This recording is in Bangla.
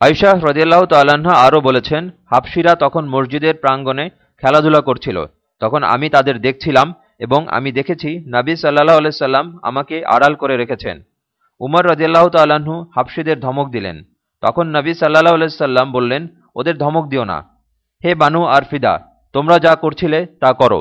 আয়শাহ রদিয়াল্লাহ তাল্লাহা আরও বলেছেন হাফসিরা তখন মসজিদের প্রাঙ্গণে খেলাধুলা করছিল। তখন আমি তাদের দেখছিলাম এবং আমি দেখেছি নাবী সাল্লাহ আলাইসাল্লাম আমাকে আড়াল করে রেখেছেন। উমর রদিয়াল্লাহ তাল্লাহ্ন হাফসিদের ধমক দিলেন। তখন নবী সাল্লাহ আলাইসাল্লাম বললেন, ওদের ধমক দিও না। হে বানু আরফিদা, তোমরা যা করছিলে তা করো।